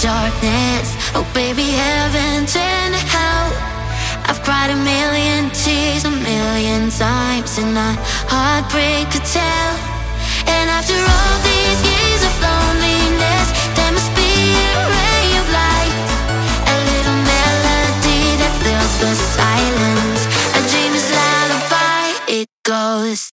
darkness. Oh, baby, heaven turn to hell. I've cried a million tears a million times, and my heartbreak could tell. And after all these years of loneliness, there must be a ray of light, a little melody that fills the silence. A dreamer's lullaby. It goes.